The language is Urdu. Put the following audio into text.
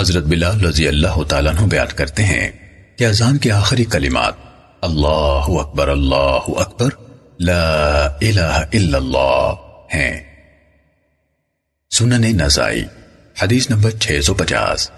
حضرت بلال رضی اللہ تعالیٰ عنہ بیان کرتے ہیں کہ اذان کے آخری کلمات، اللہ اکبر اللہ اکبر، لا الہ الا اللہ ہیں۔ سنن نزائی حدیث نمبر 650